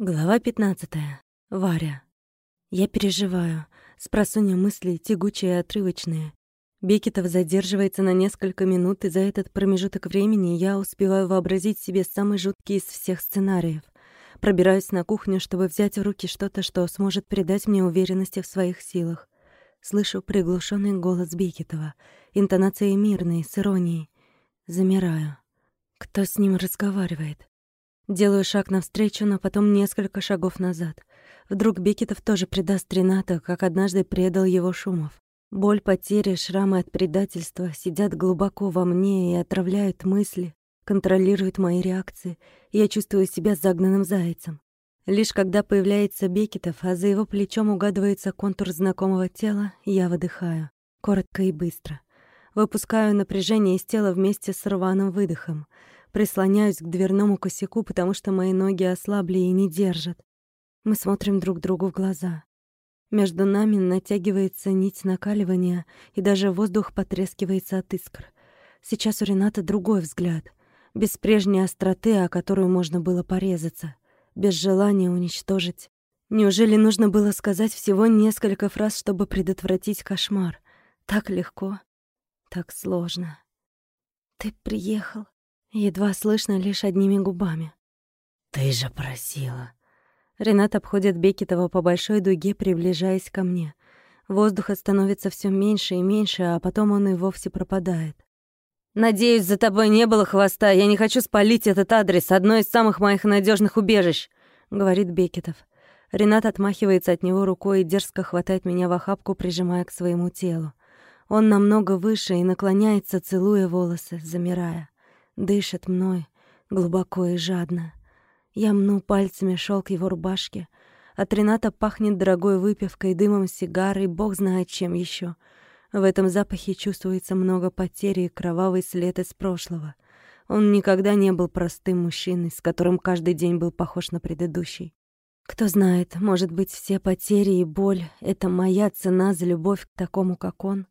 Глава 15. Варя. Я переживаю. Спросонья мысли тягучие и отрывочные. Бекетов задерживается на несколько минут, и за этот промежуток времени я успеваю вообразить себе самый жуткий из всех сценариев. Пробираюсь на кухню, чтобы взять в руки что-то, что сможет придать мне уверенности в своих силах. Слышу приглушенный голос Бекетова, интонации мирные, с иронией. Замираю. Кто с ним разговаривает? Делаю шаг навстречу, но потом несколько шагов назад. Вдруг Бекетов тоже предаст Рената, как однажды предал его Шумов. Боль потери, шрамы от предательства сидят глубоко во мне и отравляют мысли, контролируют мои реакции, я чувствую себя загнанным зайцем. Лишь когда появляется Бекетов, а за его плечом угадывается контур знакомого тела, я выдыхаю. Коротко и быстро. Выпускаю напряжение из тела вместе с рваным выдохом — Прислоняюсь к дверному косяку, потому что мои ноги ослабли и не держат. Мы смотрим друг другу в глаза. Между нами натягивается нить накаливания, и даже воздух потрескивается от искр. Сейчас у Рената другой взгляд. Без прежней остроты, о которую можно было порезаться. Без желания уничтожить. Неужели нужно было сказать всего несколько фраз, чтобы предотвратить кошмар? Так легко, так сложно. «Ты приехал», Едва слышно лишь одними губами. «Ты же просила». Ренат обходит Бекетова по большой дуге, приближаясь ко мне. Воздуха становится все меньше и меньше, а потом он и вовсе пропадает. «Надеюсь, за тобой не было хвоста. Я не хочу спалить этот адрес, одно из самых моих надежных убежищ», — говорит Бекетов. Ренат отмахивается от него рукой и дерзко хватает меня в охапку, прижимая к своему телу. Он намного выше и наклоняется, целуя волосы, замирая дышит мной глубоко и жадно. Я мну пальцами шелк его рубашки. От Рената пахнет дорогой выпивкой, дымом сигары и бог знает чем еще. В этом запахе чувствуется много потери и кровавый след из прошлого. Он никогда не был простым мужчиной, с которым каждый день был похож на предыдущий. Кто знает, может быть, все потери и боль — это моя цена за любовь к такому, как он.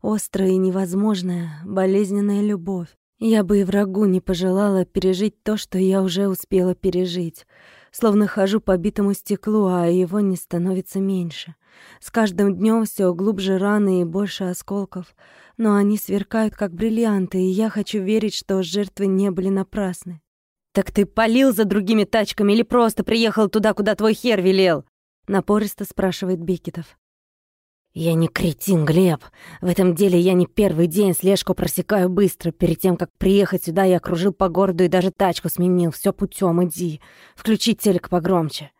Острая и невозможная, болезненная любовь, я бы и врагу не пожелала пережить то, что я уже успела пережить. Словно хожу по битому стеклу, а его не становится меньше. С каждым днем все глубже раны и больше осколков. Но они сверкают, как бриллианты, и я хочу верить, что жертвы не были напрасны. «Так ты полил за другими тачками или просто приехал туда, куда твой хер велел?» Напористо спрашивает Бекетов. «Я не кретин, Глеб. В этом деле я не первый день слежку просекаю быстро. Перед тем, как приехать сюда, я кружил по городу и даже тачку сменил. Все путем, иди. Включи телек погромче».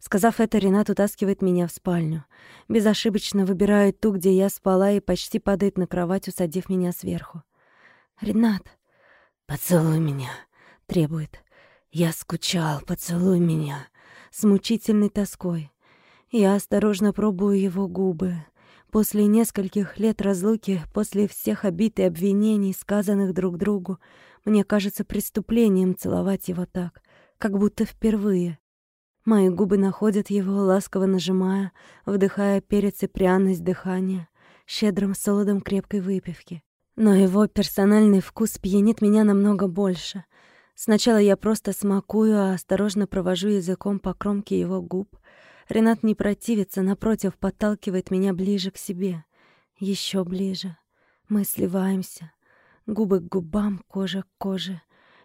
Сказав это, Ренат утаскивает меня в спальню. Безошибочно выбирает ту, где я спала, и почти падает на кровать, усадив меня сверху. «Ренат!» «Поцелуй меня!» — требует. «Я скучал, поцелуй меня!» С мучительной тоской. Я осторожно пробую его губы. После нескольких лет разлуки, после всех обид и обвинений, сказанных друг другу, мне кажется преступлением целовать его так, как будто впервые. Мои губы находят его, ласково нажимая, вдыхая перец и пряность дыхания, щедрым солодом крепкой выпивки. Но его персональный вкус пьянит меня намного больше. Сначала я просто смакую, а осторожно провожу языком по кромке его губ — Ренат не противится, напротив, подталкивает меня ближе к себе. Еще ближе. Мы сливаемся. Губы к губам, кожа к коже.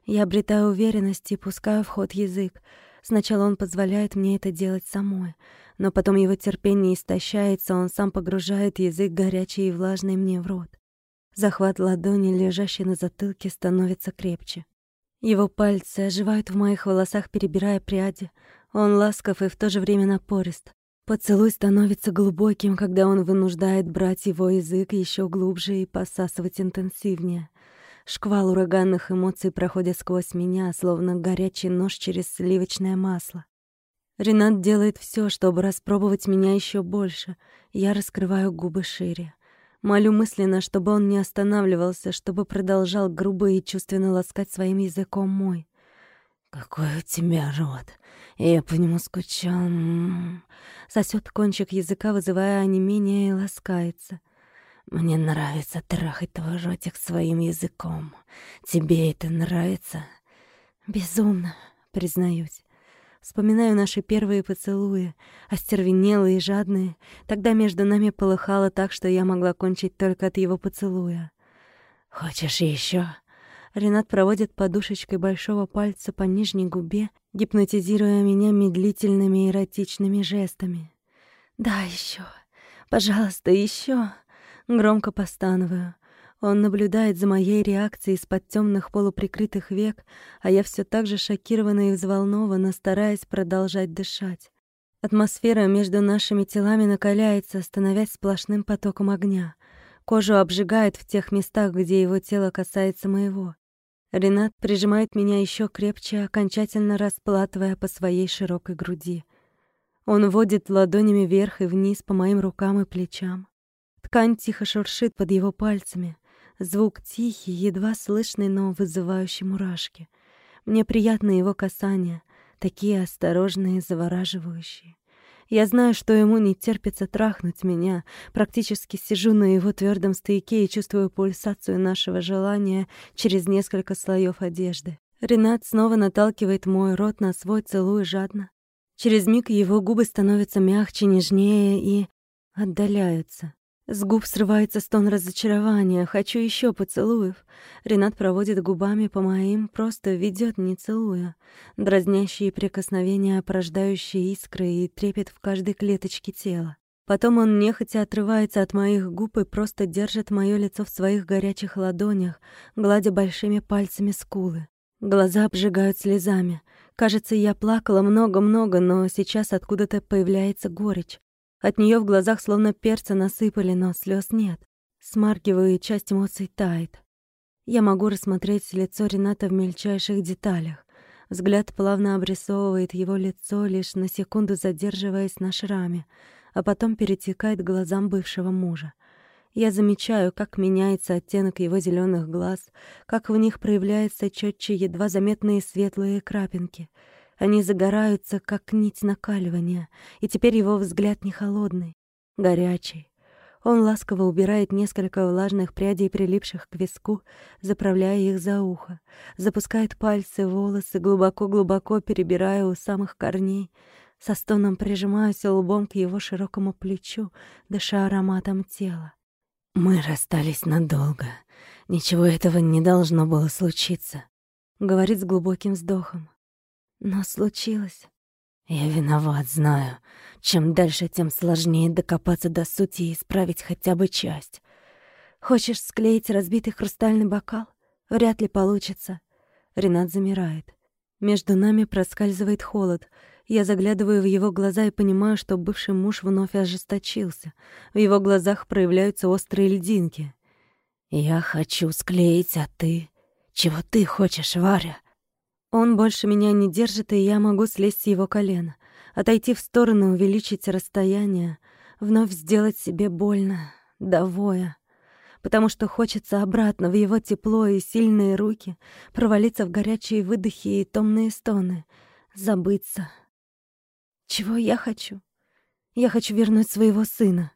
Я обретаю уверенность и пускаю в ход язык. Сначала он позволяет мне это делать самой, но потом его терпение истощается, он сам погружает язык горячий и влажный мне в рот. Захват ладони, лежащей на затылке, становится крепче. Его пальцы оживают в моих волосах, перебирая пряди. Он ласков и в то же время напорист. Поцелуй становится глубоким, когда он вынуждает брать его язык еще глубже и посасывать интенсивнее. Шквал ураганных эмоций проходит сквозь меня, словно горячий нож через сливочное масло. Ренат делает все, чтобы распробовать меня еще больше. Я раскрываю губы шире. Молю мысленно, чтобы он не останавливался, чтобы продолжал грубо и чувственно ласкать своим языком мой. «Какой у тебя рот! Я по нему скучал!» Сосет кончик языка, вызывая онемение, и ласкается. «Мне нравится трахать твой ротик своим языком. Тебе это нравится?» «Безумно», признаюсь. Вспоминаю наши первые поцелуи, остервенелые и жадные. Тогда между нами полыхало так, что я могла кончить только от его поцелуя. «Хочешь еще? Ренат проводит подушечкой большого пальца по нижней губе, гипнотизируя меня медлительными эротичными жестами. «Да, еще, Пожалуйста, еще. Громко постановую. Он наблюдает за моей реакцией из-под темных полуприкрытых век, а я все так же шокирована и взволнована, стараясь продолжать дышать. Атмосфера между нашими телами накаляется, становясь сплошным потоком огня. Кожу обжигает в тех местах, где его тело касается моего. Ренат прижимает меня еще крепче, окончательно расплатывая по своей широкой груди. Он водит ладонями вверх и вниз по моим рукам и плечам. Ткань тихо шуршит под его пальцами. Звук тихий, едва слышный, но вызывающий мурашки. Мне приятны его касания, такие осторожные и завораживающие. Я знаю, что ему не терпится трахнуть меня. Практически сижу на его твердом стояке и чувствую пульсацию нашего желания через несколько слоев одежды. Ренат снова наталкивает мой рот на свой целуй жадно. Через миг его губы становятся мягче, нежнее и отдаляются. С губ срывается стон разочарования. Хочу еще поцелуев. Ренат проводит губами по моим, просто ведет, не целуя. Дразнящие прикосновения, порождающие искры и трепет в каждой клеточке тела. Потом он нехотя отрывается от моих губ и просто держит мое лицо в своих горячих ладонях, гладя большими пальцами скулы. Глаза обжигают слезами. Кажется, я плакала много-много, но сейчас откуда-то появляется горечь. От нее в глазах словно перца насыпали, но слез нет. Смаргиваю, и часть эмоций тает. Я могу рассмотреть лицо Рената в мельчайших деталях. Взгляд плавно обрисовывает его лицо, лишь на секунду задерживаясь на шраме, а потом перетекает к глазам бывшего мужа. Я замечаю, как меняется оттенок его зеленых глаз, как в них проявляются четче едва заметные светлые крапинки — они загораются, как нить накаливания, и теперь его взгляд не холодный, горячий. Он ласково убирает несколько влажных прядей, прилипших к виску, заправляя их за ухо, запускает пальцы волосы, глубоко-глубоко перебирая у самых корней, со стоном прижимаюсь лбом к его широкому плечу, дыша ароматом тела. «Мы расстались надолго. Ничего этого не должно было случиться», — говорит с глубоким вздохом. Но случилось. Я виноват, знаю. Чем дальше, тем сложнее докопаться до сути и исправить хотя бы часть. Хочешь склеить разбитый хрустальный бокал? Вряд ли получится. Ренат замирает. Между нами проскальзывает холод. Я заглядываю в его глаза и понимаю, что бывший муж вновь ожесточился. В его глазах проявляются острые льдинки. «Я хочу склеить, а ты? Чего ты хочешь, Варя?» Он больше меня не держит, и я могу слезть с его колена, отойти в сторону, увеличить расстояние, вновь сделать себе больно, довоя, потому что хочется обратно в его тепло и сильные руки, провалиться в горячие выдохи и томные стоны, забыться. Чего я хочу? Я хочу вернуть своего сына.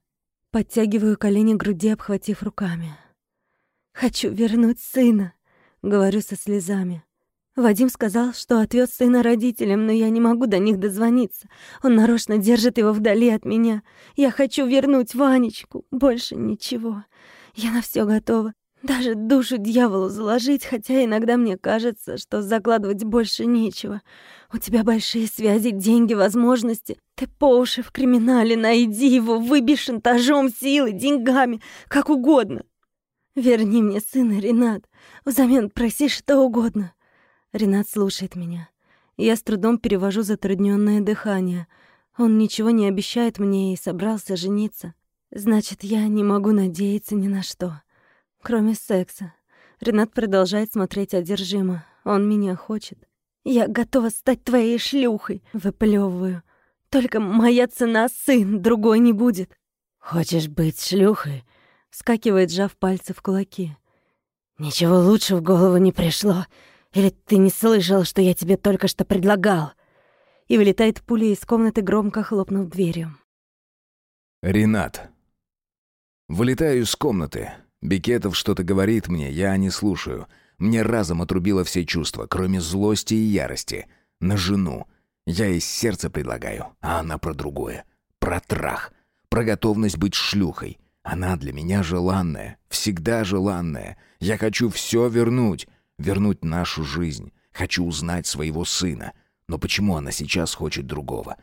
Подтягиваю колени к груди, обхватив руками. «Хочу вернуть сына», — говорю со слезами. Вадим сказал, что отвез сына родителям, но я не могу до них дозвониться. Он нарочно держит его вдали от меня. Я хочу вернуть Ванечку. Больше ничего. Я на все готова. Даже душу дьяволу заложить, хотя иногда мне кажется, что закладывать больше нечего. У тебя большие связи, деньги, возможности. Ты по уши в криминале, найди его, выбей шантажом, силой, деньгами, как угодно. Верни мне сына, Ренат. Взамен проси что угодно. Ренат слушает меня. Я с трудом перевожу затрудненное дыхание. Он ничего не обещает мне и собрался жениться. Значит, я не могу надеяться ни на что. Кроме секса. Ренат продолжает смотреть одержимо. Он меня хочет. Я готова стать твоей шлюхой, выплевываю. Только моя цена сын, другой не будет. Хочешь быть шлюхой? Скакивает, сжав пальцы в кулаки. Ничего лучше в голову не пришло. Или ты не слышал, что я тебе только что предлагал?» И вылетает пуля из комнаты, громко хлопнув дверью. Ренат. Вылетаю из комнаты. Бекетов что-то говорит мне, я не слушаю. Мне разом отрубило все чувства, кроме злости и ярости. На жену. Я из сердца предлагаю, а она про другое. Про трах. Про готовность быть шлюхой. Она для меня желанная, всегда желанная. Я хочу все вернуть. Вернуть нашу жизнь. Хочу узнать своего сына. Но почему она сейчас хочет другого?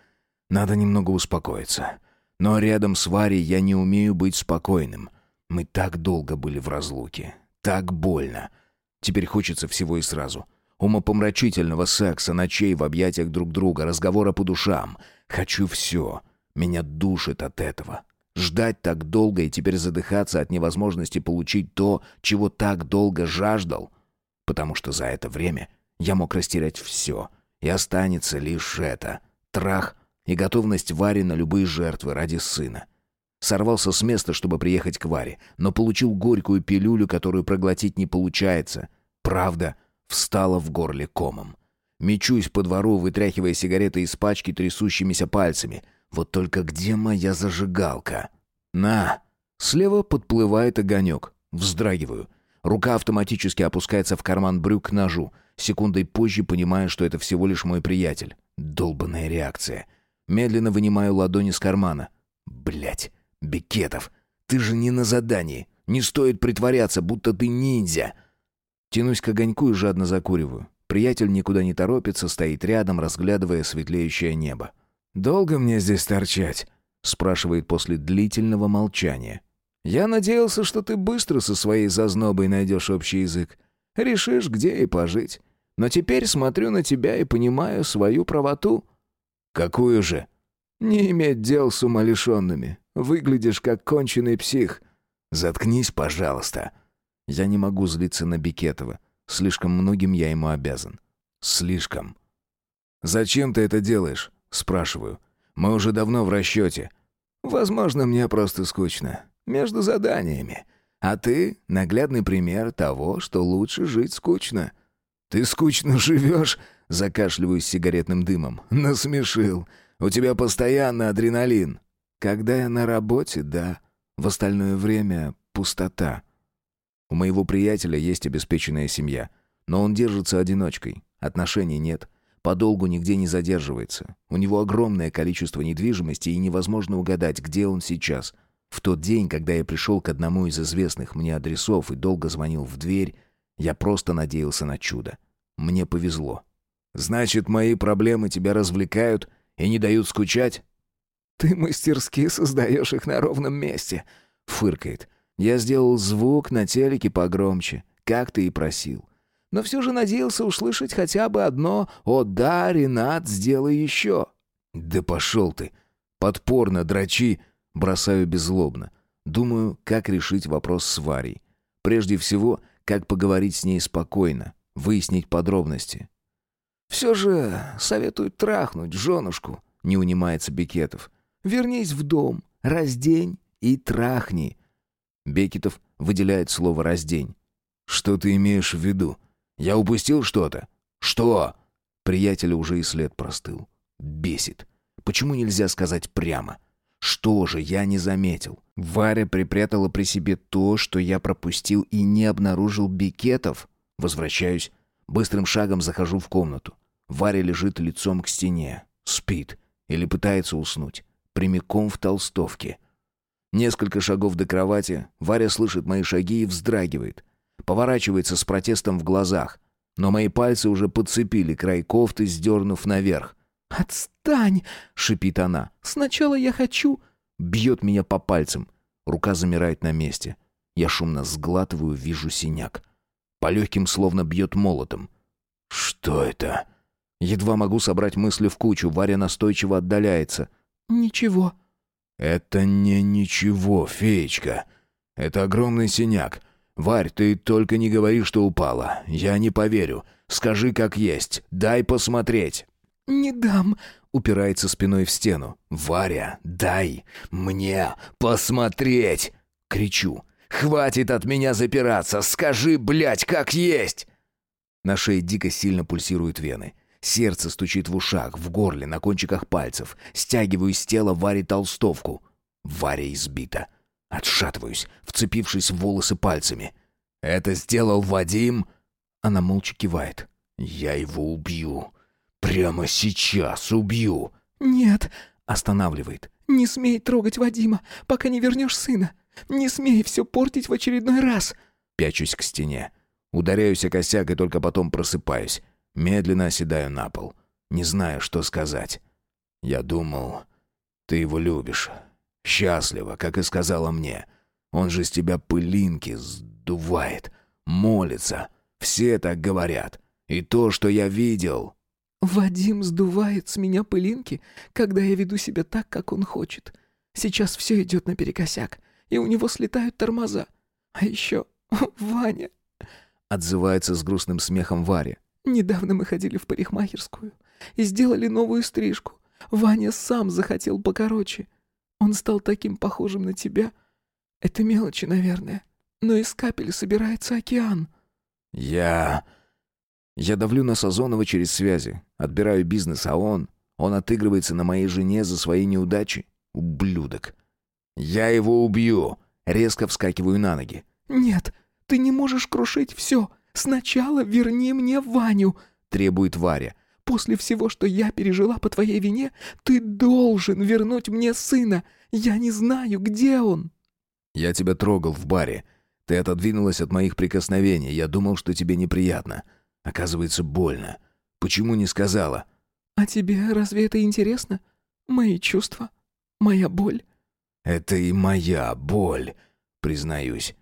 Надо немного успокоиться. Но рядом с Варей я не умею быть спокойным. Мы так долго были в разлуке. Так больно. Теперь хочется всего и сразу. Умопомрачительного секса, ночей в объятиях друг друга, разговора по душам. Хочу все. Меня душит от этого. Ждать так долго и теперь задыхаться от невозможности получить то, чего так долго жаждал. Потому что за это время я мог растерять все. И останется лишь это. Трах и готовность Вари на любые жертвы ради сына. Сорвался с места, чтобы приехать к Варе, но получил горькую пилюлю, которую проглотить не получается. Правда встала в горле комом. Мечусь по двору, вытряхивая сигареты из пачки трясущимися пальцами. Вот только где моя зажигалка? На! Слева подплывает огонек. Вздрагиваю. Рука автоматически опускается в карман брюк к ножу. Секундой позже понимаю, что это всего лишь мой приятель. Долбанная реакция. Медленно вынимаю ладони с кармана. Блять, Бекетов, ты же не на задании. Не стоит притворяться, будто ты ниндзя. Тянусь к огоньку и жадно закуриваю. Приятель никуда не торопится, стоит рядом, разглядывая светлеющее небо. «Долго мне здесь торчать?» — спрашивает после длительного молчания. «Я надеялся, что ты быстро со своей зазнобой найдешь общий язык. Решишь, где и пожить. Но теперь смотрю на тебя и понимаю свою правоту». «Какую же?» «Не иметь дел с умалишенными. Выглядишь как конченый псих». «Заткнись, пожалуйста». Я не могу злиться на Бикетова. Слишком многим я ему обязан. Слишком. «Зачем ты это делаешь?» — спрашиваю. «Мы уже давно в расчете». «Возможно, мне просто скучно. Между заданиями. А ты — наглядный пример того, что лучше жить скучно». «Ты скучно живешь?» — закашливаюсь сигаретным дымом. «Насмешил. У тебя постоянно адреналин». «Когда я на работе, да. В остальное время — пустота». У моего приятеля есть обеспеченная семья, но он держится одиночкой, отношений нет, подолгу нигде не задерживается. У него огромное количество недвижимости и невозможно угадать, где он сейчас. В тот день, когда я пришел к одному из известных мне адресов и долго звонил в дверь, я просто надеялся на чудо. Мне повезло. «Значит, мои проблемы тебя развлекают и не дают скучать?» «Ты мастерски создаешь их на ровном месте», — фыркает. Я сделал звук на телеке погромче, как ты и просил. Но все же надеялся услышать хотя бы одно «О да, Ренат, сделай еще». «Да пошел ты! Подпорно дрочи!» Бросаю беззлобно. Думаю, как решить вопрос с Варей. Прежде всего, как поговорить с ней спокойно, выяснить подробности. «Все же советуют трахнуть женушку», — не унимается Бекетов. «Вернись в дом, раздень и трахни. Бекетов выделяет слово «раздень». «Что ты имеешь в виду? Я упустил что-то?» «Что?» Приятеля уже и след простыл. Бесит. Почему нельзя сказать прямо? Что же я не заметил? Варя припрятала при себе то, что я пропустил и не обнаружил бикетов. Возвращаюсь. Быстрым шагом захожу в комнату. Варя лежит лицом к стене. Спит. Или пытается уснуть. Прямиком в толстовке. Несколько шагов до кровати, Варя слышит мои шаги и вздрагивает. Поворачивается с протестом в глазах. Но мои пальцы уже подцепили край кофты, сдернув наверх. «Отстань!» — шипит она. «Сначала я хочу...» Бьет меня по пальцам. Рука замирает на месте. Я шумно сглатываю, вижу синяк. По легким словно бьет молотом. «Что это?» Едва могу собрать мысли в кучу. Варя настойчиво отдаляется. «Ничего», «Это не ничего, феечка. Это огромный синяк. Варь, ты только не говори, что упала. Я не поверю. Скажи, как есть. Дай посмотреть». «Не дам», — упирается спиной в стену. «Варя, дай мне посмотреть!» Кричу. «Хватит от меня запираться! Скажи, блядь, как есть!» На шее дико сильно пульсируют вены. Сердце стучит в ушах, в горле, на кончиках пальцев. Стягиваю с тела Вари толстовку. Варя избита. Отшатываюсь, вцепившись в волосы пальцами. «Это сделал Вадим?» Она молча кивает. «Я его убью. Прямо сейчас убью!» «Нет!» — останавливает. «Не смей трогать Вадима, пока не вернешь сына! Не смей все портить в очередной раз!» Пячусь к стене. Ударяюсь о косяк и только потом просыпаюсь. Медленно оседаю на пол. Не знаю, что сказать. Я думал, ты его любишь. Счастливо, как и сказала мне. Он же с тебя пылинки сдувает, молится. Все так говорят. И то, что я видел... «Вадим сдувает с меня пылинки, когда я веду себя так, как он хочет. Сейчас все идет наперекосяк, и у него слетают тормоза. А еще Ваня...» Отзывается с грустным смехом Варя. «Недавно мы ходили в парикмахерскую и сделали новую стрижку. Ваня сам захотел покороче. Он стал таким похожим на тебя. Это мелочи, наверное. Но из капель собирается океан». «Я...» Я давлю на Сазонова через связи, отбираю бизнес, а он... Он отыгрывается на моей жене за свои неудачи. Ублюдок. «Я его убью!» Резко вскакиваю на ноги. «Нет, ты не можешь крушить все. Сначала верни мне Ваню!» Требует Варя. «После всего, что я пережила по твоей вине, ты должен вернуть мне сына. Я не знаю, где он!» «Я тебя трогал в баре. Ты отодвинулась от моих прикосновений. Я думал, что тебе неприятно. Оказывается, больно. Почему не сказала? А тебе разве это интересно? Мои чувства? Моя боль? Это и моя боль, признаюсь.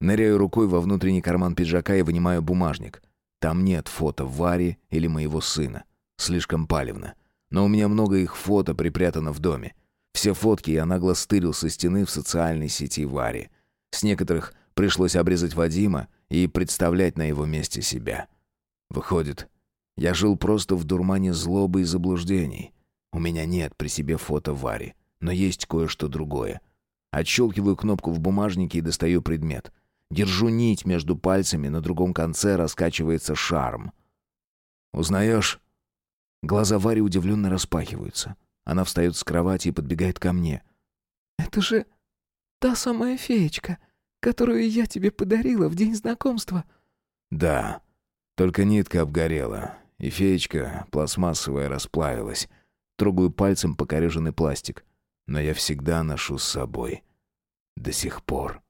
Ныряю рукой во внутренний карман пиджака и вынимаю бумажник. Там нет фото Вари или моего сына. Слишком палевно. Но у меня много их фото припрятано в доме. Все фотки я нагло стырил со стены в социальной сети Вари. С некоторых пришлось обрезать Вадима и представлять на его месте себя. Выходит, я жил просто в дурмане злобы и заблуждений. У меня нет при себе фото Вари, но есть кое-что другое. Отщелкиваю кнопку в бумажнике и достаю предмет. Держу нить между пальцами, на другом конце раскачивается шарм. «Узнаешь?» Глаза Вари удивленно распахиваются. Она встает с кровати и подбегает ко мне. «Это же та самая феечка, которую я тебе подарила в день знакомства». «Да». Только нитка обгорела, и феечка пластмассовая расплавилась. Трогаю пальцем покореженный пластик. Но я всегда ношу с собой. До сих пор.